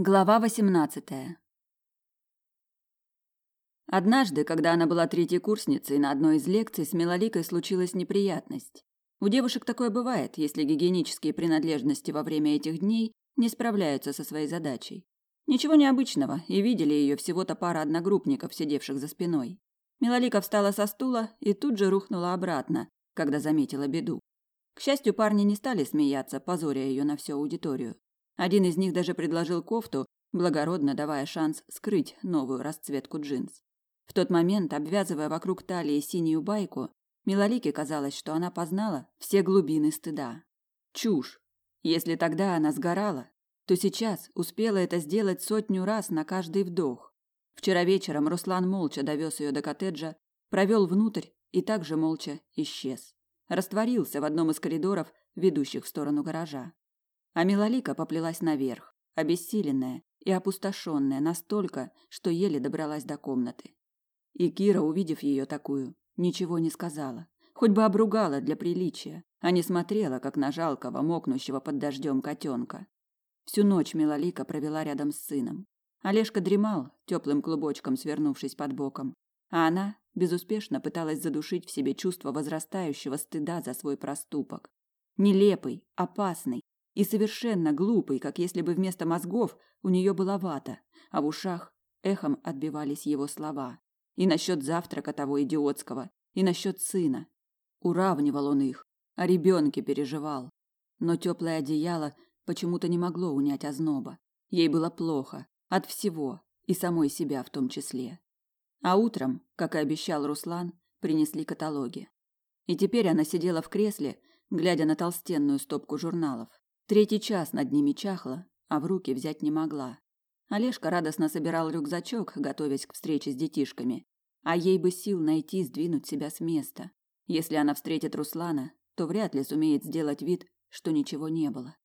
Глава восемнадцатая. Однажды, когда она была третьей курсницей, на одной из лекций с Милоликой случилась неприятность. У девушек такое бывает, если гигиенические принадлежности во время этих дней не справляются со своей задачей. Ничего необычного, и видели ее всего-то пара одногруппников, сидевших за спиной. Милолика встала со стула и тут же рухнула обратно, когда заметила беду. К счастью, парни не стали смеяться, позоря ее на всю аудиторию. Один из них даже предложил кофту, благородно давая шанс скрыть новую расцветку джинс. В тот момент, обвязывая вокруг талии синюю байку, Милолике казалось, что она познала все глубины стыда. Чушь. Если тогда она сгорала, то сейчас успела это сделать сотню раз на каждый вдох. Вчера вечером Руслан молча довез ее до коттеджа, провел внутрь и также молча исчез. Растворился в одном из коридоров, ведущих в сторону гаража. А Милолика поплелась наверх, обессиленная и опустошенная настолько, что еле добралась до комнаты. И Кира, увидев ее такую, ничего не сказала, хоть бы обругала для приличия, а не смотрела, как на жалкого, мокнущего под дождем котенка. Всю ночь Милолика провела рядом с сыном. Олежка дремал, теплым клубочком свернувшись под боком, а она безуспешно пыталась задушить в себе чувство возрастающего стыда за свой проступок. Нелепый, опасный, и совершенно глупый, как если бы вместо мозгов у нее была вата, а в ушах эхом отбивались его слова. И насчет завтрака того идиотского, и насчет сына. Уравнивал он их, о ребенке переживал. Но теплое одеяло почему-то не могло унять озноба. Ей было плохо, от всего, и самой себя в том числе. А утром, как и обещал Руслан, принесли каталоги. И теперь она сидела в кресле, глядя на толстенную стопку журналов. Третий час над ними чахла, а в руки взять не могла. Олежка радостно собирал рюкзачок, готовясь к встрече с детишками. А ей бы сил найти сдвинуть себя с места. Если она встретит Руслана, то вряд ли сумеет сделать вид, что ничего не было.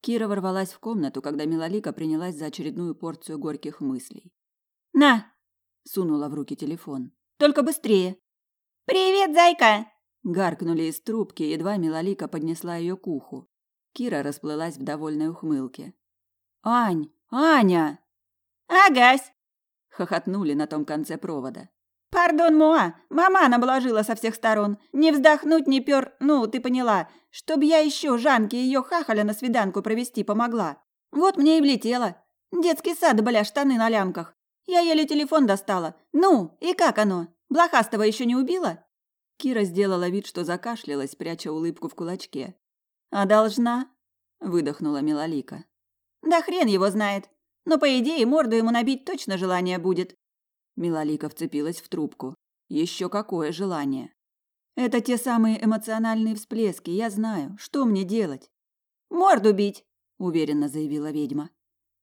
Кира ворвалась в комнату, когда Милолика принялась за очередную порцию горьких мыслей. «На!» – сунула в руки телефон. «Только быстрее!» «Привет, зайка!» – гаркнули из трубки, едва Милолика поднесла ее к уху. Кира расплылась в довольной ухмылке. «Ань! Аня!» «Агась!» – хохотнули на том конце провода. «Пардон, Моа, маман обложила со всех сторон. Не вздохнуть, не пер... Ну, ты поняла. Чтоб я еще Жанке ее хахаля на свиданку провести помогла. Вот мне и влетело. Детский сад, бля, штаны на лямках. Я еле телефон достала. Ну, и как оно? Блохастого еще не убила?» Кира сделала вид, что закашлялась, пряча улыбку в кулачке. «А должна?» – выдохнула Милолика. «Да хрен его знает. Но, по идее, морду ему набить точно желание будет». Милолика вцепилась в трубку. Еще какое желание. «Это те самые эмоциональные всплески, я знаю. Что мне делать?» «Морду бить», – уверенно заявила ведьма.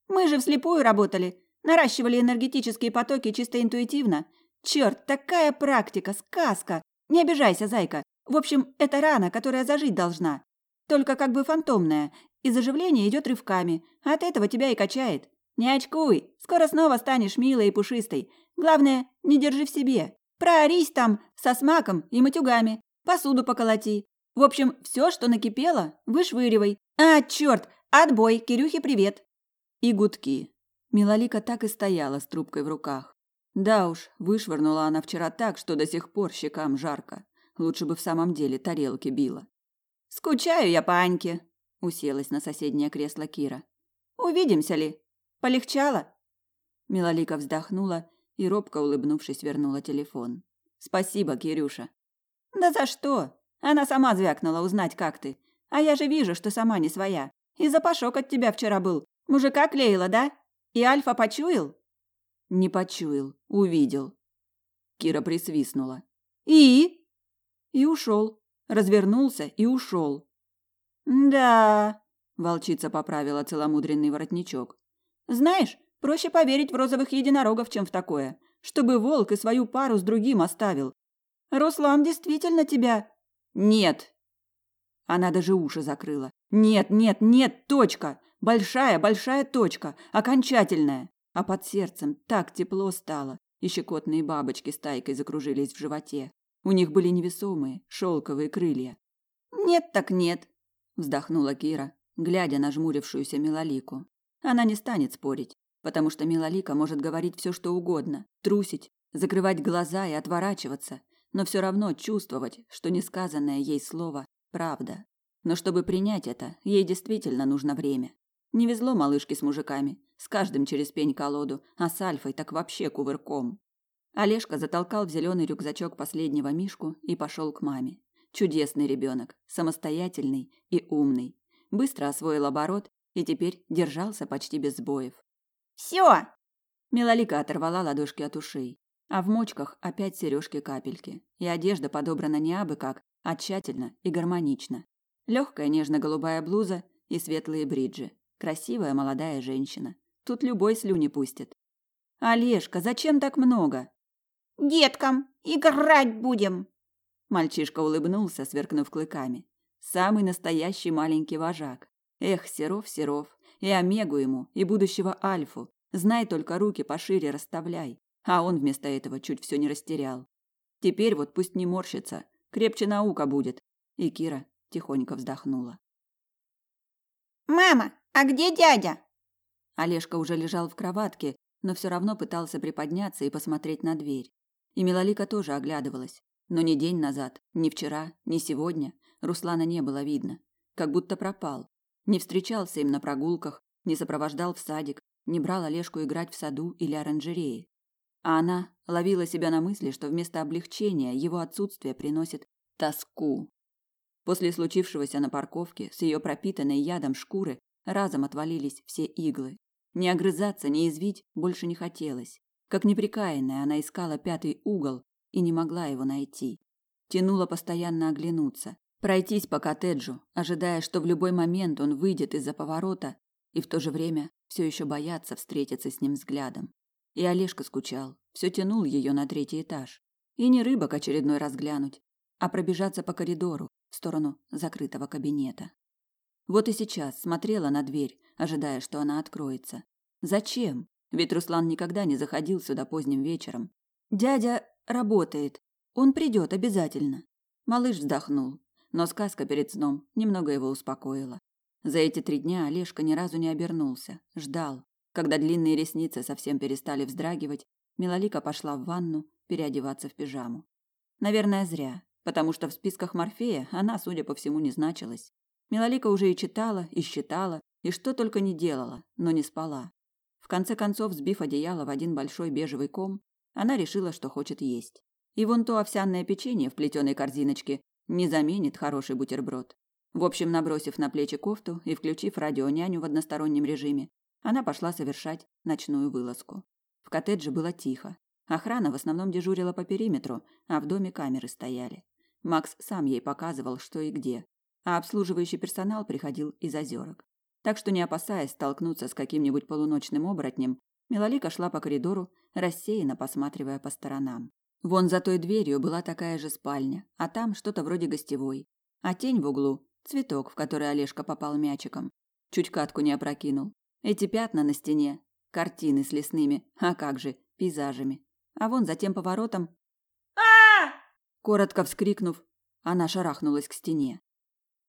«Мы же вслепую работали. Наращивали энергетические потоки чисто интуитивно. Черт, такая практика, сказка. Не обижайся, зайка. В общем, это рана, которая зажить должна. Только как бы фантомная, и заживление идет рывками, от этого тебя и качает. Не очкуй, скоро снова станешь милой и пушистой. Главное, не держи в себе. Проорись там со смаком и матюгами, посуду поколоти. В общем, все, что накипело, вышвыривай. А, черт, отбой, Кирюхе привет. И гудки. Милолика так и стояла с трубкой в руках. Да уж, вышвырнула она вчера так, что до сих пор щекам жарко. Лучше бы в самом деле тарелки била. Скучаю я по Аньке, уселась на соседнее кресло Кира. Увидимся ли? Полегчало? Милолика вздохнула и робко улыбнувшись вернула телефон. Спасибо, Кирюша. Да за что? Она сама звякнула узнать, как ты. А я же вижу, что сама не своя. И запашок от тебя вчера был. Мужика клеила, да? И Альфа почуял? Не почуял, увидел. Кира присвистнула. И? И ушел развернулся и ушел. «Да», – волчица поправила целомудренный воротничок. «Знаешь, проще поверить в розовых единорогов, чем в такое, чтобы волк и свою пару с другим оставил. Руслан действительно тебя...» «Нет!» Она даже уши закрыла. «Нет, нет, нет, точка! Большая, большая точка! Окончательная!» А под сердцем так тепло стало, и щекотные бабочки стайкой закружились в животе. У них были невесомые, шелковые крылья. «Нет так нет», – вздохнула Кира, глядя на жмурившуюся Милолику. Она не станет спорить, потому что Милолика может говорить все, что угодно, трусить, закрывать глаза и отворачиваться, но все равно чувствовать, что несказанное ей слово – правда. Но чтобы принять это, ей действительно нужно время. Не везло малышке с мужиками, с каждым через пень-колоду, а с Альфой так вообще кувырком. Олежка затолкал в зеленый рюкзачок последнего Мишку и пошел к маме. Чудесный ребенок, самостоятельный и умный. Быстро освоил оборот и теперь держался почти без сбоев. Все! Милолика оторвала ладошки от ушей, а в мочках опять сережки-капельки, и одежда подобрана не абы как, а тщательно и гармонично. Легкая нежно-голубая блуза и светлые бриджи. Красивая молодая женщина. Тут любой слюни пустит. Олежка, зачем так много? Деткам играть будем. Мальчишка улыбнулся, сверкнув клыками. Самый настоящий маленький вожак. Эх, Серов, Серов, и Омегу ему, и будущего Альфу. Знай только руки пошире расставляй. А он вместо этого чуть все не растерял. Теперь вот пусть не морщится, крепче наука будет. И Кира тихонько вздохнула. Мама, а где дядя? Олежка уже лежал в кроватке, но все равно пытался приподняться и посмотреть на дверь. И Милолика тоже оглядывалась. Но ни день назад, ни вчера, ни сегодня Руслана не было видно. Как будто пропал. Не встречался им на прогулках, не сопровождал в садик, не брал Олежку играть в саду или оранжерее. А она ловила себя на мысли, что вместо облегчения его отсутствие приносит тоску. После случившегося на парковке с ее пропитанной ядом шкуры разом отвалились все иглы. Не огрызаться, не извить больше не хотелось. Как неприкаянная, она искала пятый угол и не могла его найти. Тянула постоянно оглянуться, пройтись по коттеджу, ожидая, что в любой момент он выйдет из-за поворота, и в то же время все еще бояться встретиться с ним взглядом. И Олежка скучал, все тянул ее на третий этаж. И не рыбок очередной раз глянуть, а пробежаться по коридору в сторону закрытого кабинета. Вот и сейчас смотрела на дверь, ожидая, что она откроется. Зачем? Ведь Руслан никогда не заходил сюда поздним вечером. Дядя работает. Он придет обязательно. Малыш вздохнул, но сказка перед сном немного его успокоила. За эти три дня Олежка ни разу не обернулся, ждал. Когда длинные ресницы совсем перестали вздрагивать, Милолика пошла в ванну переодеваться в пижаму. Наверное, зря, потому что в списках Морфея она, судя по всему, не значилась. Милолика уже и читала, и считала, и что только не делала, но не спала. В конце концов, сбив одеяло в один большой бежевый ком, она решила, что хочет есть. И вон то овсяное печенье в плетеной корзиночке не заменит хороший бутерброд. В общем, набросив на плечи кофту и включив радионяню в одностороннем режиме, она пошла совершать ночную вылазку. В коттедже было тихо. Охрана в основном дежурила по периметру, а в доме камеры стояли. Макс сам ей показывал, что и где, а обслуживающий персонал приходил из озерок. Так что, не опасаясь столкнуться с каким-нибудь полуночным оборотнем, Милолика шла по коридору, рассеянно посматривая по сторонам. Вон за той дверью была такая же спальня, а там что-то вроде гостевой. А тень в углу – цветок, в который Олежка попал мячиком. Чуть катку не опрокинул. Эти пятна на стене – картины с лесными, а как же, пейзажами. А вон за тем поворотом а Коротко вскрикнув, она шарахнулась к стене.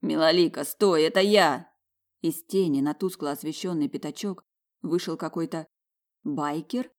«Милолика, стой, это я!» Из тени на тускло освещенный пятачок вышел какой-то байкер.